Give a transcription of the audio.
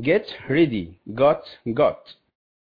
get ready. Got got